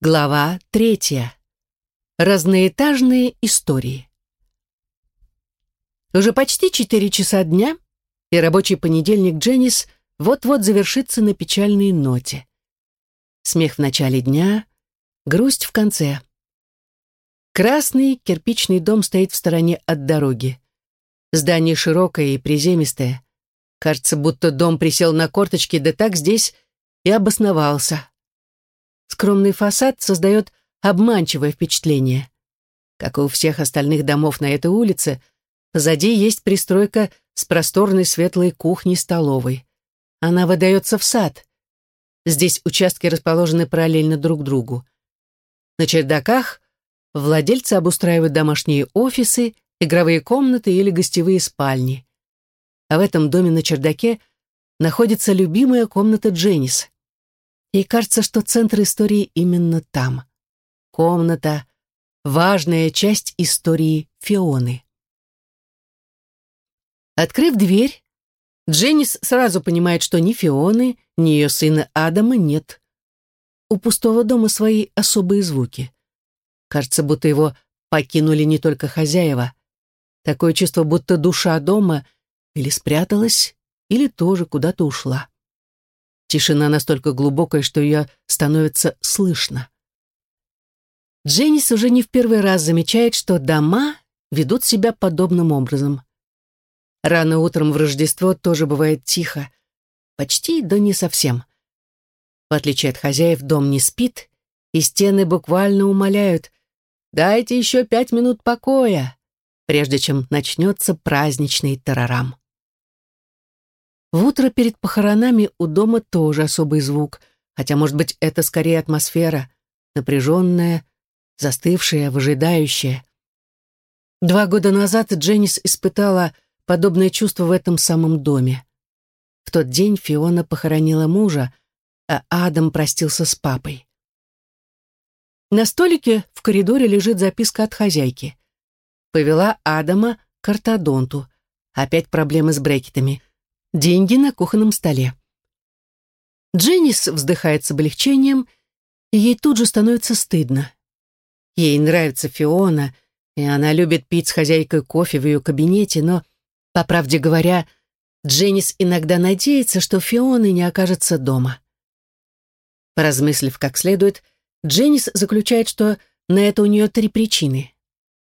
Глава третья. Разноэтажные истории. Уже почти четыре часа дня, и рабочий понедельник Дженнис вот-вот завершится на печальной ноте. Смех в начале дня, грусть в конце. Красный кирпичный дом стоит в стороне от дороги. Здание широкое и приземистое. Кажется, будто дом присел на корточки, да так здесь и обосновался. Скромный фасад создает обманчивое впечатление. Как и у всех остальных домов на этой улице, позади есть пристройка с просторной светлой кухней-столовой. Она выдается в сад. Здесь участки расположены параллельно друг другу. На чердаках владельцы обустраивают домашние офисы, игровые комнаты или гостевые спальни. А в этом доме на чердаке находится любимая комната Дженнис. Ей кажется, что центр истории именно там. Комната — важная часть истории Фионы. Открыв дверь, Дженнис сразу понимает, что ни Фионы, ни ее сына Адама нет. У пустого дома свои особые звуки. Кажется, будто его покинули не только хозяева. Такое чувство, будто душа дома или спряталась, или тоже куда-то ушла. Тишина настолько глубокая, что ее становится слышно. Дженнис уже не в первый раз замечает, что дома ведут себя подобным образом. Рано утром в Рождество тоже бывает тихо. Почти, да не совсем. В отличие от хозяев, дом не спит, и стены буквально умоляют «Дайте еще пять минут покоя», прежде чем начнется праздничный тарарам. В утро перед похоронами у дома тоже особый звук, хотя, может быть, это скорее атмосфера, напряженная, застывшая, выжидающая. Два года назад Дженнис испытала подобное чувство в этом самом доме. В тот день Фиона похоронила мужа, а Адам простился с папой. На столике в коридоре лежит записка от хозяйки. Повела Адама к ортодонту. Опять проблемы с брекетами. Деньги на кухонном столе. Дженнис вздыхает с облегчением, и ей тут же становится стыдно. Ей нравится Фиона, и она любит пить с хозяйкой кофе в ее кабинете, но, по правде говоря, Дженнис иногда надеется, что Фиона не окажется дома. Поразмыслив как следует, Дженнис заключает, что на это у нее три причины.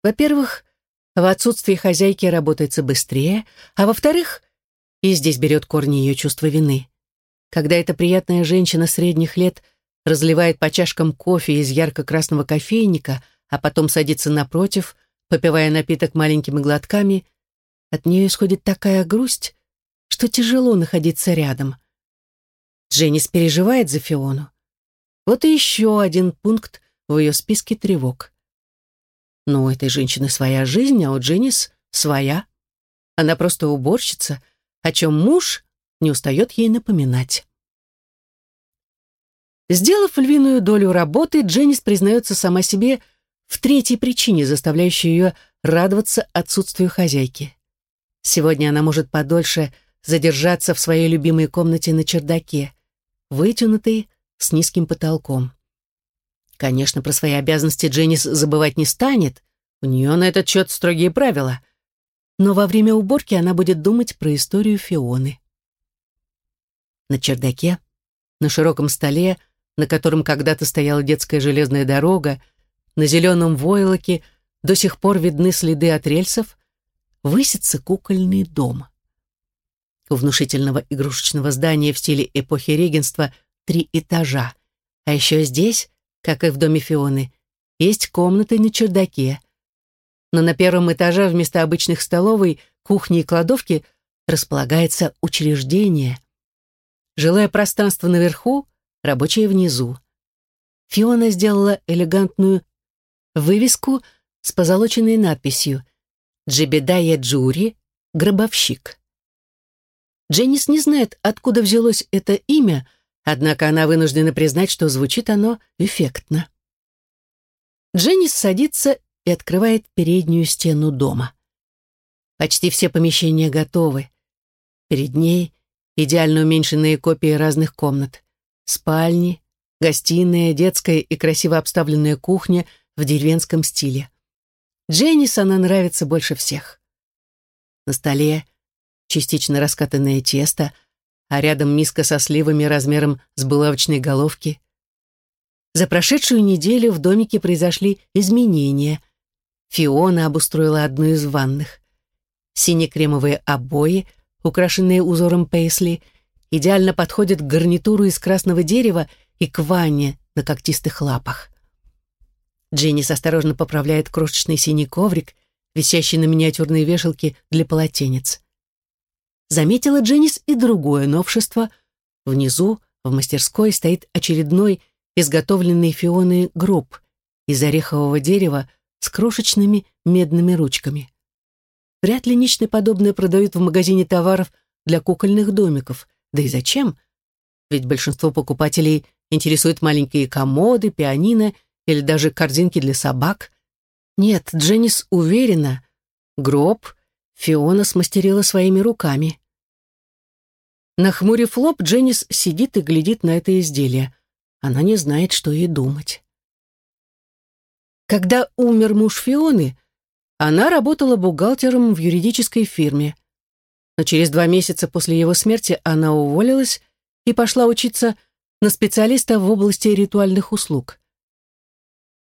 Во-первых, в отсутствии хозяйки работается быстрее, а во-вторых, и здесь берет корни ее чувство вины. Когда эта приятная женщина средних лет разливает по чашкам кофе из ярко-красного кофейника, а потом садится напротив, попивая напиток маленькими глотками, от нее исходит такая грусть, что тяжело находиться рядом. Дженнис переживает за Фиону. Вот и еще один пункт в ее списке тревог. Но у этой женщины своя жизнь, а у Дженнис своя. Она просто уборщица, о чем муж не устает ей напоминать. Сделав львиную долю работы, Дженнис признается сама себе в третьей причине, заставляющей ее радоваться отсутствию хозяйки. Сегодня она может подольше задержаться в своей любимой комнате на чердаке, вытянутой, с низким потолком. Конечно, про свои обязанности Дженнис забывать не станет, у нее на этот счет строгие правила но во время уборки она будет думать про историю Фионы. На чердаке, на широком столе, на котором когда-то стояла детская железная дорога, на зеленом войлоке до сих пор видны следы от рельсов, высится кукольный дом. У внушительного игрушечного здания в стиле эпохи регенства три этажа, а еще здесь, как и в доме Фионы, есть комнаты на чердаке, но на первом этаже вместо обычных столовой, кухни и кладовки располагается учреждение. Жилое пространство наверху, рабочее внизу. Фиона сделала элегантную вывеску с позолоченной надписью «Джебедая Джури, гробовщик». Дженнис не знает, откуда взялось это имя, однако она вынуждена признать, что звучит оно эффектно. Дженнис садится открывает переднюю стену дома. Почти все помещения готовы. Перед ней идеально уменьшенные копии разных комнат. Спальни, Гостиная, детская и красиво обставленная кухня в деревенском стиле. Дженнис она нравится больше всех. На столе частично раскатанное тесто, а рядом миска со сливами размером с булавочной головки. За прошедшую неделю в домике произошли изменения. Фиона обустроила одну из ванных. Сине-кремовые обои, украшенные узором пейсли, идеально подходят к гарнитуру из красного дерева и к ванне на когтистых лапах. Дженнис осторожно поправляет крошечный синий коврик, висящий на миниатюрной вешалке для полотенец. Заметила Дженнис и другое новшество. Внизу, в мастерской, стоит очередной изготовленный Фионой гроб из орехового дерева с крошечными медными ручками. Вряд ли нечто подобное продают в магазине товаров для кукольных домиков. Да и зачем? Ведь большинство покупателей интересуют маленькие комоды, пианино или даже корзинки для собак. Нет, Дженнис уверена, гроб Фиона смастерила своими руками. Нахмурив лоб, Дженнис сидит и глядит на это изделие. Она не знает, что ей думать. Когда умер муж Фионы, она работала бухгалтером в юридической фирме. Но через два месяца после его смерти она уволилась и пошла учиться на специалиста в области ритуальных услуг.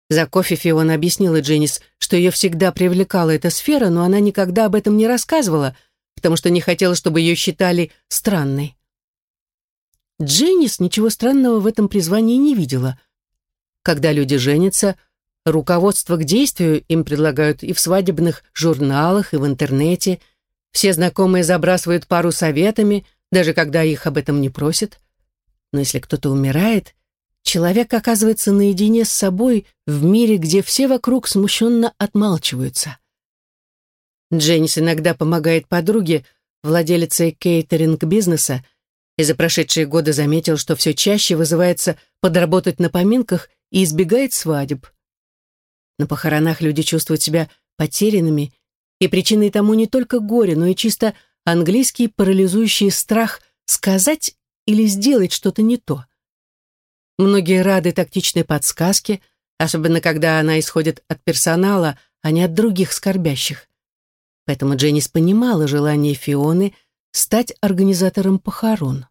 За кофе Фиона объяснила Дженнис, что ее всегда привлекала эта сфера, но она никогда об этом не рассказывала, потому что не хотела, чтобы ее считали странной. Дженнис ничего странного в этом призвании не видела. Когда люди женятся, руководство к действию им предлагают и в свадебных журналах, и в интернете. Все знакомые забрасывают пару советами, даже когда их об этом не просят. Но если кто-то умирает, человек оказывается наедине с собой в мире, где все вокруг смущенно отмалчиваются. Дженнис иногда помогает подруге, владелице кейтеринг-бизнеса, и за прошедшие годы заметил, что все чаще вызывается подработать на поминках и избегает свадеб. На похоронах люди чувствуют себя потерянными, и причиной тому не только горе, но и чисто английский парализующий страх сказать или сделать что-то не то. Многие рады тактичной подсказке, особенно когда она исходит от персонала, а не от других скорбящих. Поэтому Дженнис понимала желание Фионы стать организатором похорон.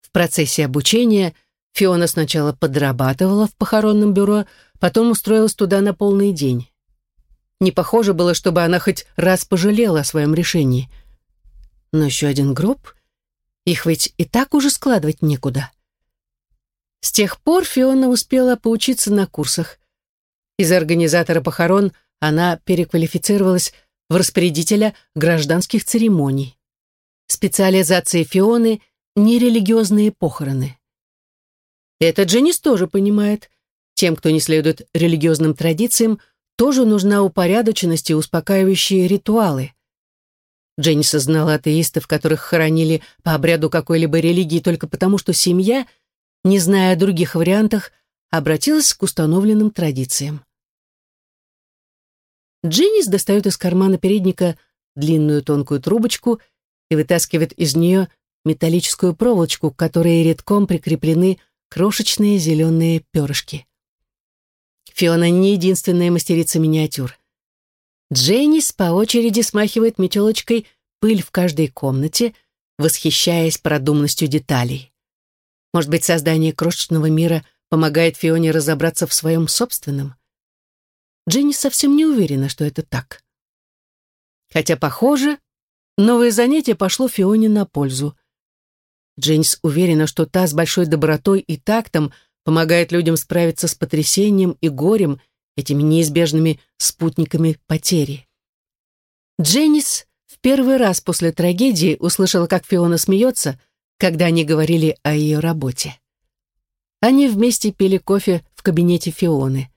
В процессе обучения Фиона сначала подрабатывала в похоронном бюро, потом устроилась туда на полный день. Не похоже было, чтобы она хоть раз пожалела о своем решении. Но еще один гроб, их ведь и так уже складывать некуда. С тех пор Фиона успела поучиться на курсах. Из организатора похорон она переквалифицировалась в распорядителя гражданских церемоний. Специализация Фионы — нерелигиозные похороны. Это Дженнис тоже понимает. Тем, кто не следует религиозным традициям, тоже нужна упорядоченность и успокаивающие ритуалы. Дженнис знала атеистов, которых хоронили по обряду какой-либо религии только потому, что семья — не зная о других вариантах, обратилась к установленным традициям. Дженнис достает из кармана передника длинную тонкую трубочку и вытаскивает из нее металлическую проволочку, к которой редком прикреплены крошечные зеленые перышки. Фиона не единственная мастерица миниатюр. Дженнис по очереди смахивает метелочкой пыль в каждой комнате, восхищаясь продуманностью деталей. Может быть, создание крошечного мира помогает Фионе разобраться в своем собственном? Дженни совсем не уверена, что это так. Хотя, похоже, новое занятие пошло Фионе на пользу. Дженнис уверена, что та с большой добротой и тактом помогает людям справиться с потрясением и горем, этими неизбежными спутниками потери. Дженнис в первый раз после трагедии услышала, как Фиона смеется, когда они говорили о ее работе. Они вместе пили кофе в кабинете Фионы.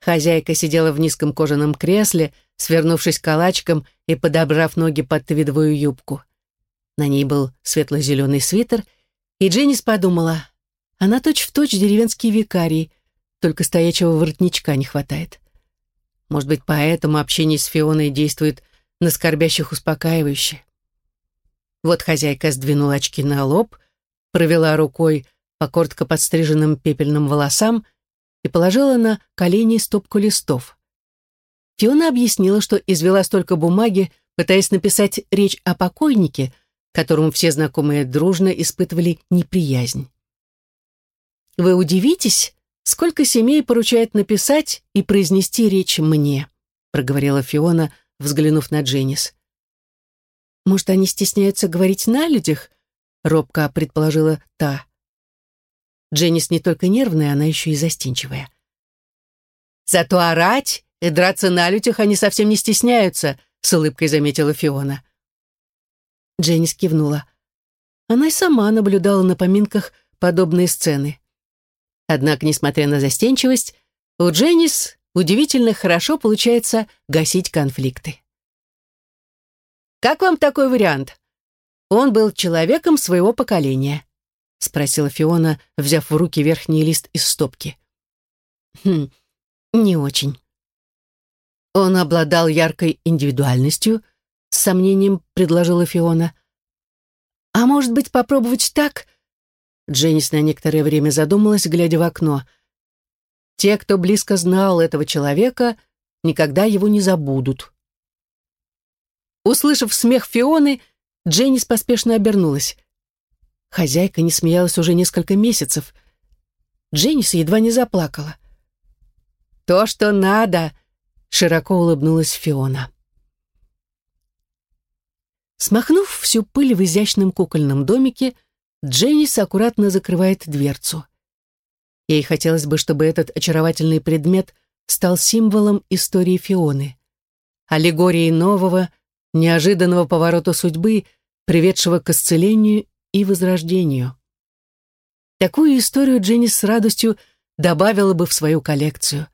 Хозяйка сидела в низком кожаном кресле, свернувшись калачком и подобрав ноги под твидовую юбку. На ней был светло-зеленый свитер, и Дженнис подумала, она точь-в-точь точь деревенский викарий, только стоячего воротничка не хватает. Может быть, поэтому общение с Фионой действует на скорбящих успокаивающе. Вот хозяйка сдвинула очки на лоб, провела рукой по коротко подстриженным пепельным волосам и положила на колени стопку листов. Фиона объяснила, что извела столько бумаги, пытаясь написать речь о покойнике, которому все знакомые дружно испытывали неприязнь. «Вы удивитесь, сколько семей поручает написать и произнести речь мне», проговорила Фиона, взглянув на Дженнис. «Может, они стесняются говорить на людях?» робко предположила та. Дженнис не только нервная, она еще и застенчивая. «Зато орать и драться на людях они совсем не стесняются», с улыбкой заметила Фиона. Дженнис кивнула. Она и сама наблюдала на поминках подобные сцены. Однако, несмотря на застенчивость, у Дженнис удивительно хорошо получается гасить конфликты. «Как вам такой вариант? Он был человеком своего поколения», — спросила Фиона, взяв в руки верхний лист из стопки. «Хм, не очень». Он обладал яркой индивидуальностью, с сомнением предложила Фиона. «А может быть, попробовать так?» Дженнис на некоторое время задумалась, глядя в окно. «Те, кто близко знал этого человека, никогда его не забудут». Услышав смех Фионы, Дженнис поспешно обернулась. Хозяйка не смеялась уже несколько месяцев. Дженнис едва не заплакала. «То, что надо!» — широко улыбнулась Фиона. Смахнув всю пыль в изящном кукольном домике, Дженнис аккуратно закрывает дверцу. Ей хотелось бы, чтобы этот очаровательный предмет стал символом истории Фионы, аллегорией нового, неожиданного поворота судьбы, приведшего к исцелению и возрождению. Такую историю Дженнис с радостью добавила бы в свою коллекцию,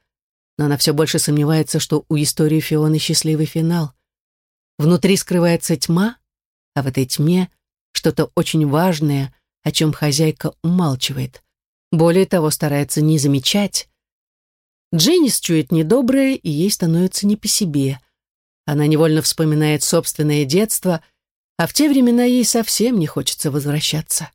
но она все больше сомневается, что у истории Фионы счастливый финал. Внутри скрывается тьма, а в этой тьме что-то очень важное, о чем хозяйка умалчивает. Более того, старается не замечать. Дженнис чует недоброе, и ей становится не по себе. Она невольно вспоминает собственное детство, а в те времена ей совсем не хочется возвращаться.